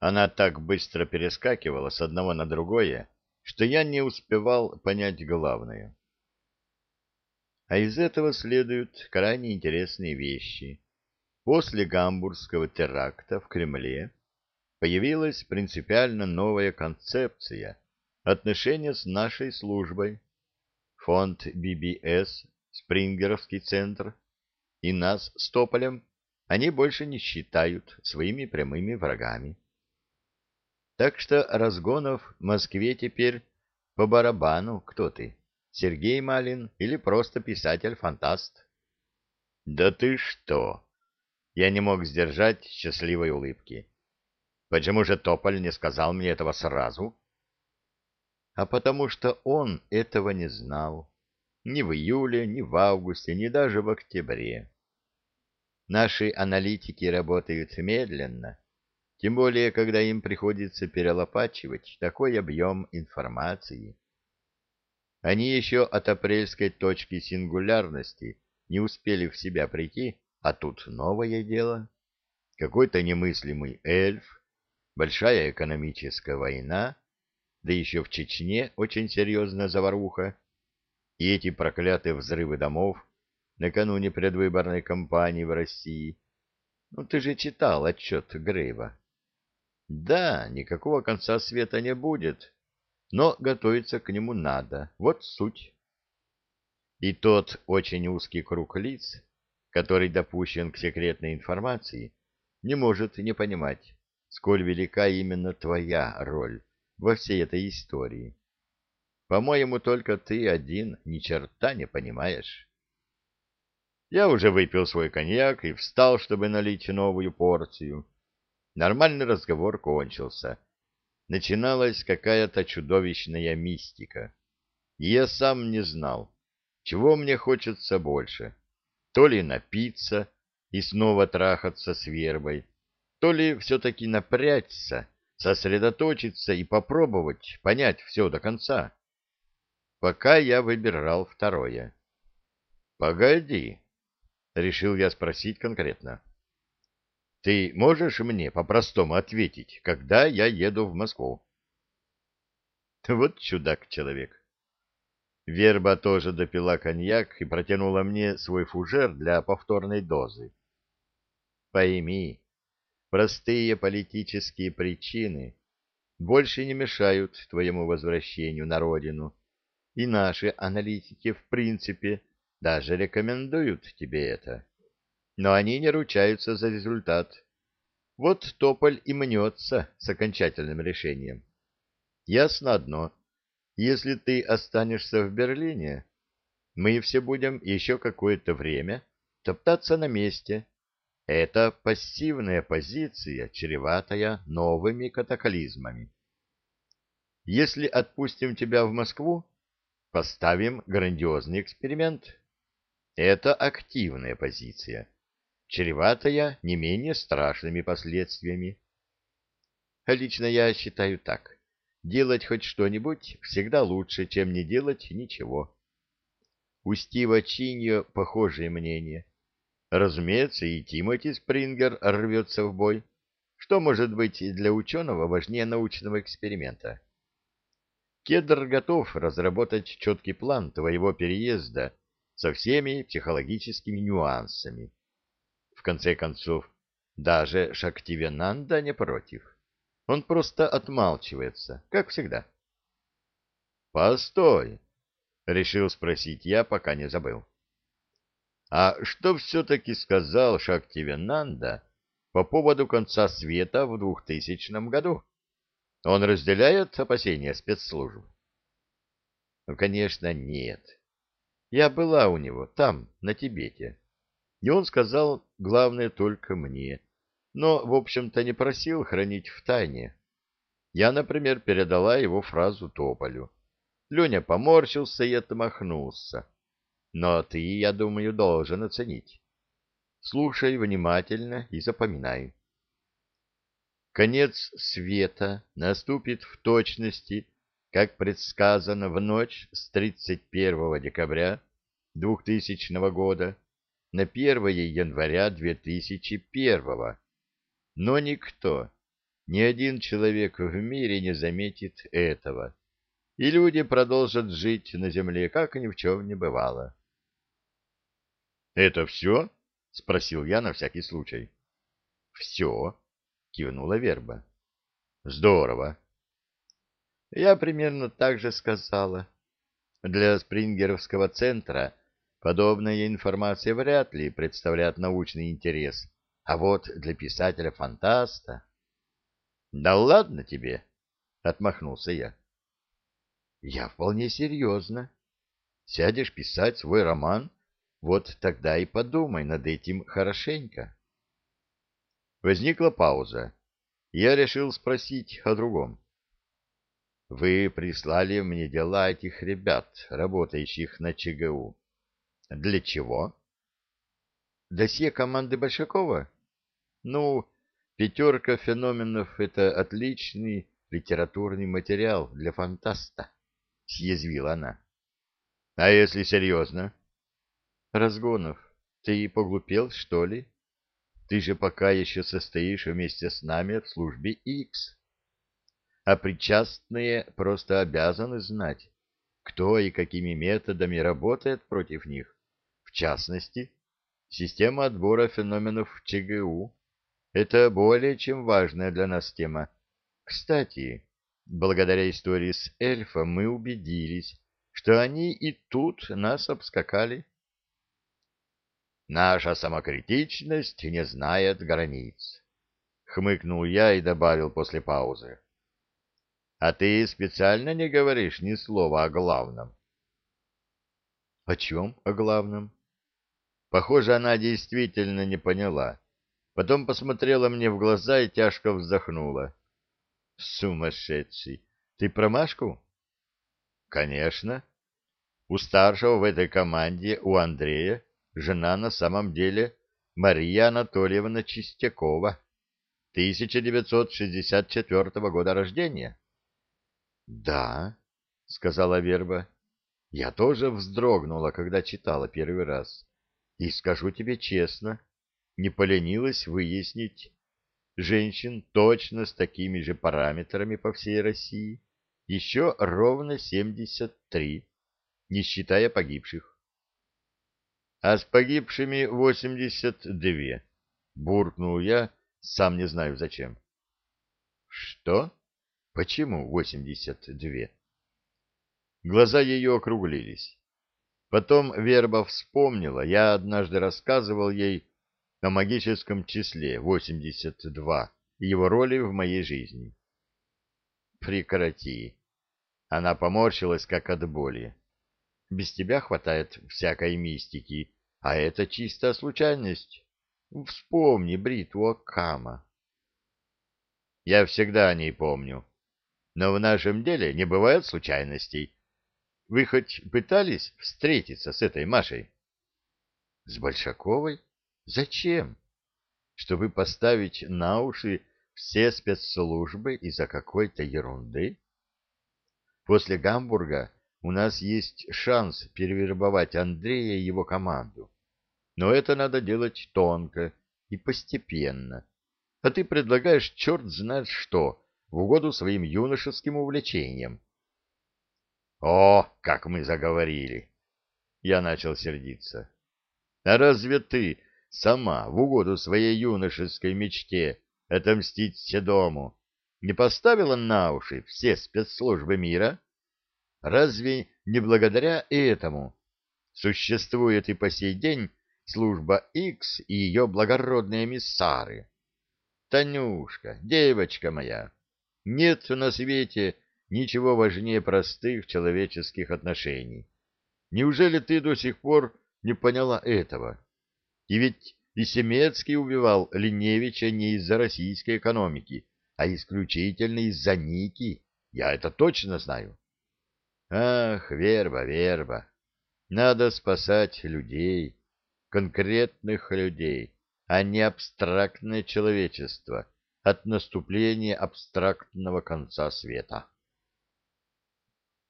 Она так быстро перескакивала с одного на другое, что я не успевал понять главное. А из этого следуют крайне интересные вещи. После гамбургского теракта в Кремле появилась принципиально новая концепция отношения с нашей службой. Фонд ББС, Спрингеровский центр и нас с Тополем они больше не считают своими прямыми врагами. Так что Разгонов в Москве теперь по барабану кто ты, Сергей Малин или просто писатель-фантаст? Да ты что? Я не мог сдержать счастливой улыбки. Почему же Тополь не сказал мне этого сразу? А потому что он этого не знал. Ни в июле, ни в августе, ни даже в октябре. Наши аналитики работают медленно, тем более, когда им приходится перелопачивать такой объем информации. Они еще от апрельской точки сингулярности не успели в себя прийти, а тут новое дело. Какой-то немыслимый эльф, большая экономическая война, да еще в Чечне очень серьезная заваруха, и эти проклятые взрывы домов накануне предвыборной кампании в России. Ну, ты же читал отчет Грейва. Да, никакого конца света не будет, но готовиться к нему надо. Вот суть. И тот очень узкий круг лиц, который допущен к секретной информации, не может не понимать, сколь велика именно твоя роль во всей этой истории. По-моему, только ты один ни черта не понимаешь. Я уже выпил свой коньяк и встал, чтобы налить новую порцию. Нормальный разговор кончился. Начиналась какая-то чудовищная мистика. И я сам не знал, чего мне хочется больше. То ли напиться и снова трахаться с вербой, то ли все-таки напрячься, сосредоточиться и попробовать понять все до конца. Пока я выбирал второе. — Погоди, — решил я спросить конкретно. Ты можешь мне по-простому ответить, когда я еду в Москву? Вот чудак-человек. Верба тоже допила коньяк и протянула мне свой фужер для повторной дозы. Пойми, простые политические причины больше не мешают твоему возвращению на родину, и наши аналитики в принципе даже рекомендуют тебе это но они не ручаются за результат. Вот Тополь и мнется с окончательным решением. Ясно одно. Если ты останешься в Берлине, мы все будем еще какое-то время топтаться на месте. Это пассивная позиция, чреватая новыми катаклизмами. Если отпустим тебя в Москву, поставим грандиозный эксперимент. Это активная позиция чреватая не менее страшными последствиями. Лично я считаю так. Делать хоть что-нибудь всегда лучше, чем не делать ничего. У Стива Чиньо похожее мнение. Разумеется, и Тимоти Спрингер рвется в бой. Что может быть для ученого важнее научного эксперимента? Кедр готов разработать четкий план твоего переезда со всеми психологическими нюансами в конце концов, даже Шактивенанда не против. Он просто отмалчивается, как всегда. «Постой!» — решил спросить я, пока не забыл. «А что все-таки сказал Шактивенанда по поводу конца света в двухтысячном году? Он разделяет опасения спецслужб?» «Ну, конечно, нет. Я была у него там, на Тибете. И он сказал главное только мне, но, в общем-то, не просил хранить в тайне. Я, например, передала его фразу Тополю. Леня поморщился и отмахнулся. Но ты, я думаю, должен оценить. Слушай внимательно и запоминай. Конец света наступит в точности, как предсказано в ночь с 31 декабря 2000 года на 1 января 2001 но никто, ни один человек в мире не заметит этого, и люди продолжат жить на земле, как ни в чем не бывало. — Это все? — спросил я на всякий случай. — Все, — кивнула Верба. — Здорово. Я примерно так же сказала. Для Спрингеровского центра подобная информация вряд ли представляет научный интерес, а вот для писателя-фантаста... — Да ладно тебе, — отмахнулся я. — Я вполне серьезно. Сядешь писать свой роман, вот тогда и подумай над этим хорошенько. Возникла пауза. Я решил спросить о другом. Вы прислали мне дела этих ребят, работающих на ЧГУ. Для чего? Досье команды Большакова? Ну, Пятерка феноменов — это отличный литературный материал для фантаста, — съязвила она. — А если серьезно? — Разгонов, ты поглупел, что ли? Ты же пока еще состоишь вместе с нами в службе X. А причастные просто обязаны знать, кто и какими методами работает против них. В частности, система отбора феноменов в ЧГУ это более чем важная для нас тема. Кстати, благодаря истории с эльфом мы убедились, что они и тут нас обскакали. Наша самокритичность не знает границ. Хмыкнул я и добавил после паузы. А ты специально не говоришь ни слова о главном. О чем о главном? Похоже, она действительно не поняла. Потом посмотрела мне в глаза и тяжко вздохнула. Сумасшедший! Ты про Машку? Конечно. У старшего в этой команде, у Андрея, жена на самом деле Мария Анатольевна Чистякова, 1964 года рождения. Да, сказала Верба. Я тоже вздрогнула, когда читала первый раз. И скажу тебе честно, не поленилась выяснить женщин точно с такими же параметрами по всей России, еще ровно 73, не считая погибших. А с погибшими 82, буркнул я, сам не знаю зачем. Что? Почему 82? Глаза ее округлились. Потом Верба вспомнила, я однажды рассказывал ей о магическом числе 82 и его роли в моей жизни. Прекрати. Она поморщилась, как от боли. Без тебя хватает всякой мистики, а это чистая случайность. Вспомни бритву Акама. Я всегда о ней помню. Но в нашем деле не бывает случайностей. Вы хоть пытались встретиться с этой Машей? С Большаковой? Зачем? Чтобы поставить на уши все спецслужбы из-за какой-то ерунды? После Гамбурга у нас есть шанс перевербовать Андрея и его команду. Но это надо делать тонко и постепенно. А ты предлагаешь черт знает что, в угоду своим юношеским увлечениям. О, как мы заговорили! Я начал сердиться. А разве ты сама в угоду своей юношеской мечте отомстить Седому не поставила на уши все спецслужбы мира? Разве не благодаря этому существует и по сей день служба X и ее благородные эмиссары? Танюшка, девочка моя, нет на свете ничего важнее простых человеческих отношений. Неужели ты до сих пор не поняла этого? И ведь и Семецкий убивал Линевича не из-за российской экономики, а исключительно из-за Ники. Я это точно знаю. Ах, верба, верба. Надо спасать людей, конкретных людей, а не абстрактное человечество от наступления абстрактного конца света.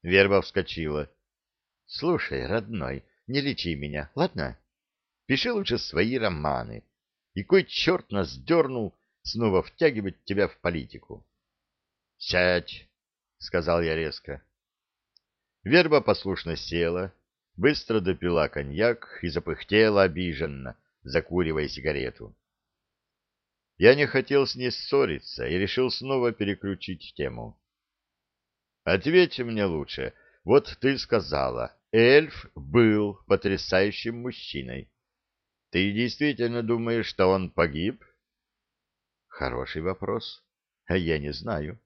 Верба вскочила. — Слушай, родной, не лечи меня, ладно? Пиши лучше свои романы. И кой черт нас дернул снова втягивать тебя в политику. — Сядь, — сказал я резко. Верба послушно села, быстро допила коньяк и запыхтела обиженно, закуривая сигарету. Я не хотел с ней ссориться и решил снова переключить тему. Ответь мне лучше. Вот ты сказала, эльф был потрясающим мужчиной. Ты действительно думаешь, что он погиб? Хороший вопрос. А я не знаю.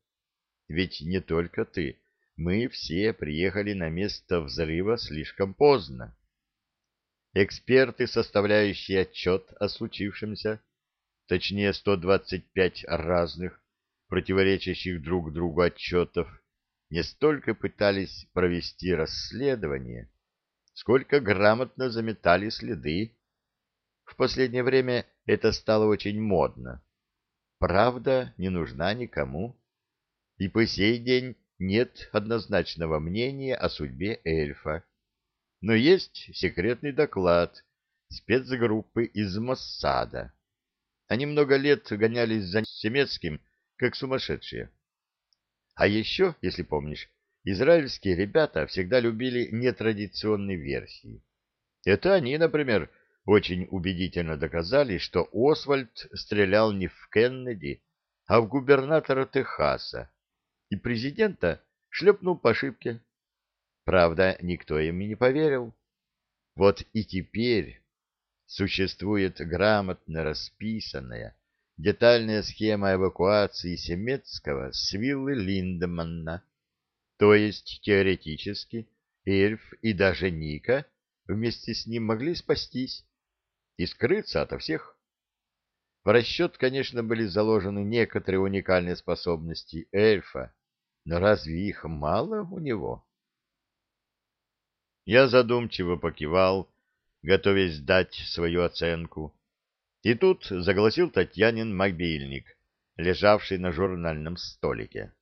Ведь не только ты. Мы все приехали на место взрыва слишком поздно. Эксперты, составляющие отчет о случившемся, точнее 125 разных, противоречащих друг другу отчетов, не столько пытались провести расследование, сколько грамотно заметали следы. В последнее время это стало очень модно. Правда не нужна никому. И по сей день нет однозначного мнения о судьбе эльфа. Но есть секретный доклад спецгруппы из Моссада они много лет гонялись за Семецким, как сумасшедшие. А еще, если помнишь, израильские ребята всегда любили нетрадиционные версии. Это они, например, очень убедительно доказали, что Освальд стрелял не в Кеннеди, а в губернатора Техаса, и президента шлепнул по ошибке. Правда, никто им не поверил. Вот и теперь существует грамотно расписанная детальная схема эвакуации Семецкого с виллы Линдеманна, то есть теоретически Эльф и даже Ника вместе с ним могли спастись и скрыться ото всех. В расчет, конечно, были заложены некоторые уникальные способности эльфа, но разве их мало у него? Я задумчиво покивал, готовясь дать свою оценку. И тут заголосил Татьянин мобильник, лежавший на журнальном столике.